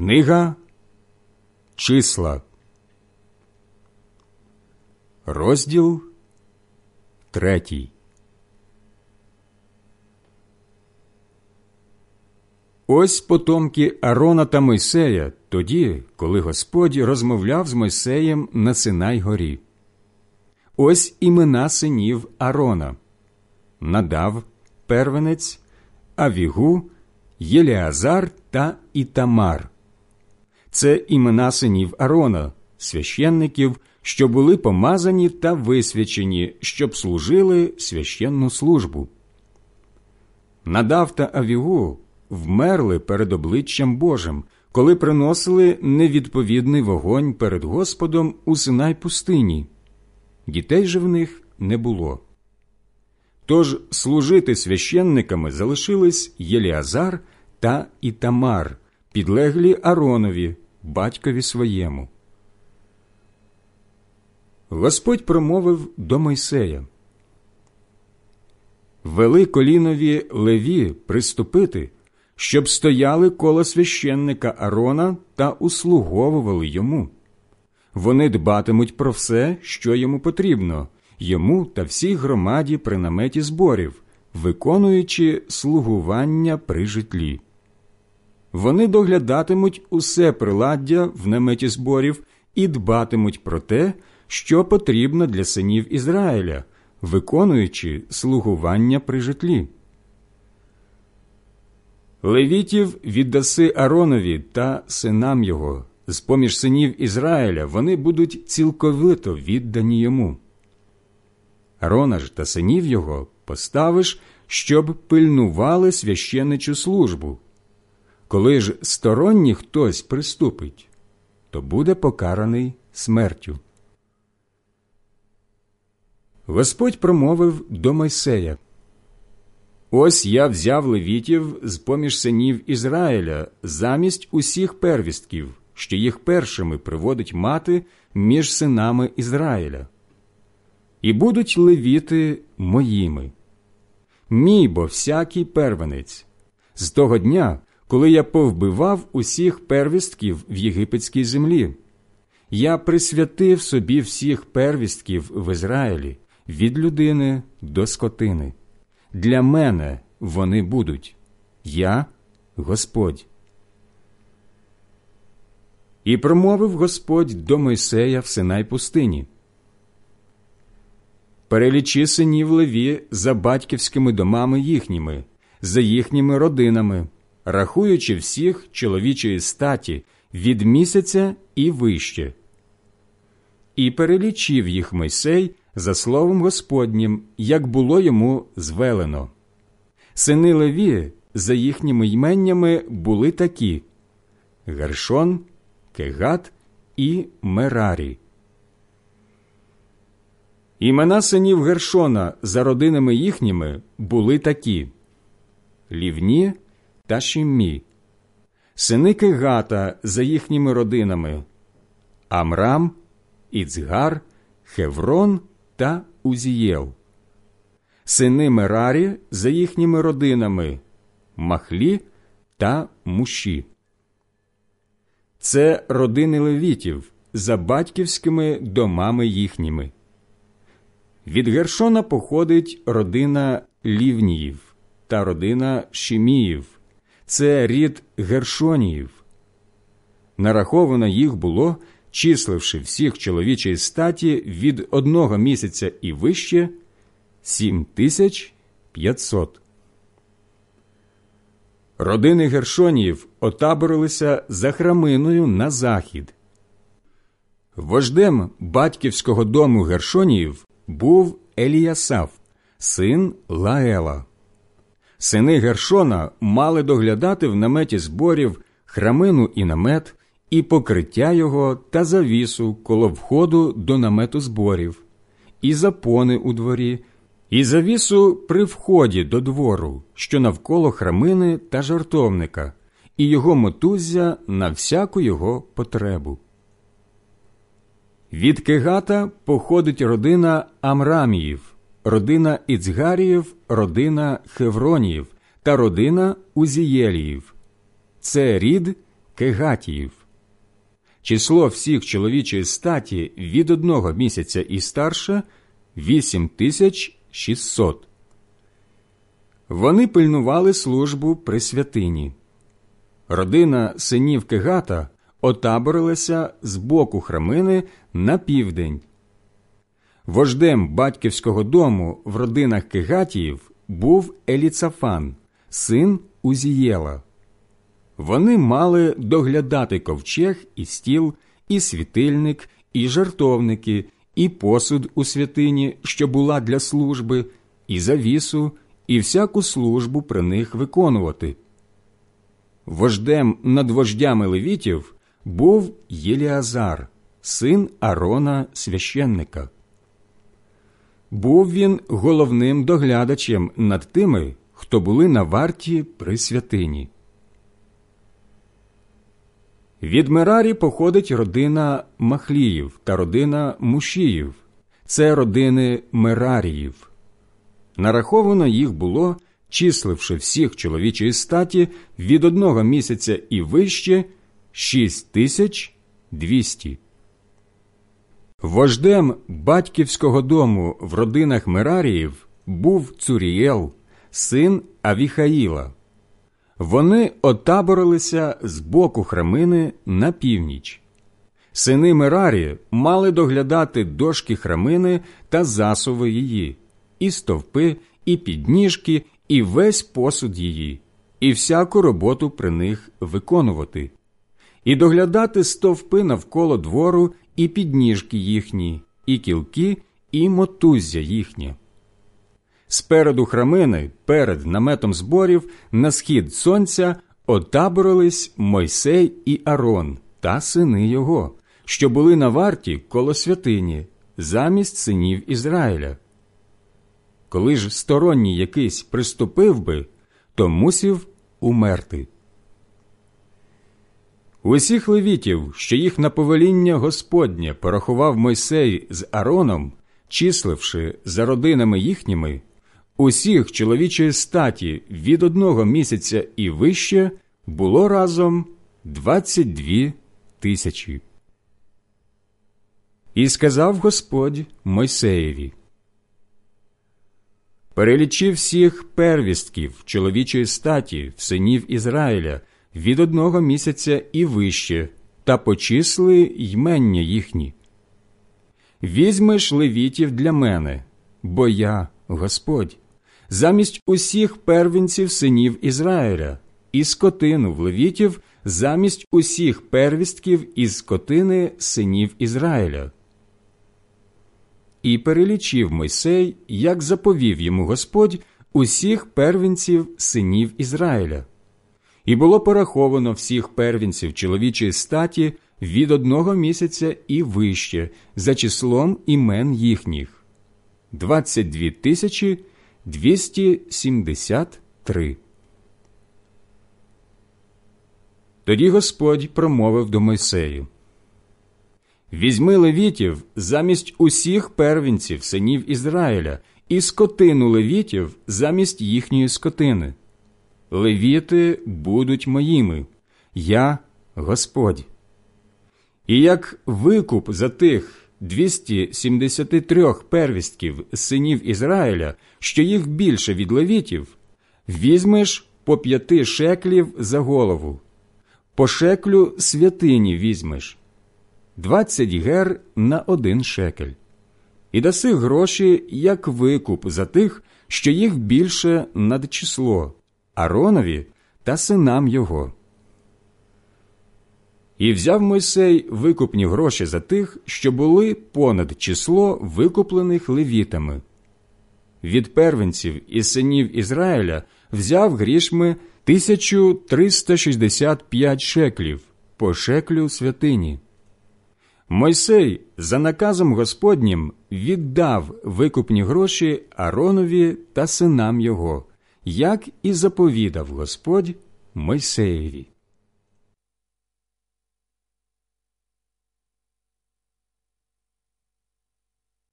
Книга Числа, розділ третій. Ось потомки Арона та Мойсея тоді, коли Господь розмовляв з Мойсеєм на Синай горі. Ось імена синів Арона Надав, первенець, Авігу, Єліазар та Ітамар. Це імена синів Арона, священників, що були помазані та висвячені, щоб служили священну службу. Надав та Авігу вмерли перед обличчям Божим, коли приносили невідповідний вогонь перед Господом у Синай пустині. Дітей же в них не було. Тож служити священниками залишились Єліазар та Ітамар, підлеглі Аронові, батькові своєму. Господь промовив до Мойсея Вели колінові леві приступити, щоб стояли коло священника Арона та услуговували йому. Вони дбатимуть про все, що йому потрібно, йому та всій громаді при наметі зборів, виконуючи слугування при житлі. Вони доглядатимуть усе приладдя в наметі зборів і дбатимуть про те, що потрібно для синів Ізраїля, виконуючи слугування при житлі. Левітів віддаси Аронові та синам його, з поміж синів Ізраїля вони будуть цілковито віддані йому. Арона ж та синів його поставиш, щоб пильнували священичу службу. Коли ж сторонній хтось приступить, то буде покараний смертю. Господь промовив до Мойсея Ось я взяв левітів з поміж синів Ізраїля замість усіх первістків, що їх першими приводить мати між синами Ізраїля. І будуть левіти моїми. Мій бо всякий первенець. З того дня, коли я повбивав усіх первістків в єгипетській землі, я присвятив собі всіх первістків в Ізраїлі від людини до скотини. Для мене вони будуть я Господь. І промовив Господь до Мойсея в Синай пустині. Перелічи синів Леві за батьківськими домами їхніми, за їхніми родинами, рахуючи всіх чоловічої статі від місяця і вище. І перелічив їх Мойсей за словом Господнім, як було йому звелено. Сини Леві за їхніми йменнями були такі Гершон, Кегат і Мерарі. Імена синів Гершона за родинами їхніми були такі Лівні та Шім'ї, сини Кегата за їхніми родинами Амрам, Іцгар, Хеврон та Узієл, сини Мерарі за їхніми родинами Махлі та Муші. Це родини левітів за батьківськими домами їхніми. Від Гершона походить родина Лівніїв та родина Шіміїв. Це рід Гершоніїв. Нараховано їх було, числивши всіх чоловічої статі від одного місяця і вище сім тисяч п'ятсот. Родини Гершоніїв отаборилися за храминою на захід. Вождем батьківського дому Гершоніїв був Еліясав, син Лаела. Сини Гершона мали доглядати в наметі зборів храмину і намет, і покриття його та завісу коло входу до намету зборів, і запони у дворі, і завісу при вході до двору, що навколо храмини та жертовника, і його мотуззя на всяку його потребу. Від Кегата походить родина Амраміїв, родина Іцгаріїв, родина Хевроніїв та родина Узієліїв. Це рід Кегатіїв. Число всіх чоловічої статі від одного місяця і старше вісім тисяч шістсот. Вони пильнували службу при святині. Родина синів Кегата отаборилася з боку храмини на південь. Вождем батьківського дому в родинах Кегатіїв був Еліцафан, син Узієла. Вони мали доглядати ковчег і стіл, і світильник, і жартовники, і посуд у святині, що була для служби, і завісу, і всяку службу при них виконувати. Вождем над вождями левітів був Єліазар, син Арона священника. Був він головним доглядачем над тими, хто були на варті при святині. Від Мерарі походить родина Махліїв та родина Мушіїв. Це родини Мераріїв. Нараховано їх було, числивши всіх чоловічої статі від одного місяця і вище шість тисяч двісті. Вождем батьківського дому в родинах Мераріїв був Цурієл, син Авіхаїла. Вони отаборилися з боку храмини на північ. Сини Мерарі мали доглядати дошки храмини та засови її, і стовпи, і підніжки, і весь посуд її, і всяку роботу при них виконувати, і доглядати стовпи навколо двору, і підніжки їхні, і кілки, і мотуззя їхнє. Спереду храмини, перед наметом зборів, на схід сонця отаборились Мойсей і Арон та сини його, що були на варті коло святині, замість синів Ізраїля. Коли ж сторонній якийсь приступив би, то мусів умерти. Усіх левітів, що їх на повеління Господнє порахував Мойсей з Ароном, числивши за родинами їхніми, усіх чоловічої статі від одного місяця і вище було разом двадцять дві тисячі. І сказав Господь Мойсеєві Перелічи всіх первістків чоловічої статі в синів Ізраїля від одного місяця і вище, та почисли ймення їхні. Візьмеш левітів для мене, бо я Господь замість усіх первінців синів Ізраїля, і скотину в левітів замість усіх первістків із скотини синів Ізраїля. І перелічив Мойсей, як заповів йому Господь усіх первінців синів Ізраїля. І було пораховано всіх первінців чоловічої статі від одного місяця і вище за числом імен їхніх двадцять дві тисячі 273 Тоді Господь промовив до Мойсею Візьми левітів замість усіх первінців синів Ізраїля і скотину левітів замість їхньої скотини. Левіти будуть моїми, я Господь. І як викуп за тих 273 первістків синів Ізраїля, що їх більше від левітів, візьмеш по п'яти шеклів за голову, по шеклю святині візьмеш, двадцять гер на один шекель, і даси гроші як викуп за тих, що їх більше над число, Аронові та синам його. І взяв Мойсей викупні гроші за тих, що були понад число викуплених левітами. Від первенців і синів Ізраїля взяв грішми 1365 шеклів по шеклю святині. Мойсей за наказом Господнім віддав викупні гроші Аронові та синам його, як і заповідав Господь Мойсеєві.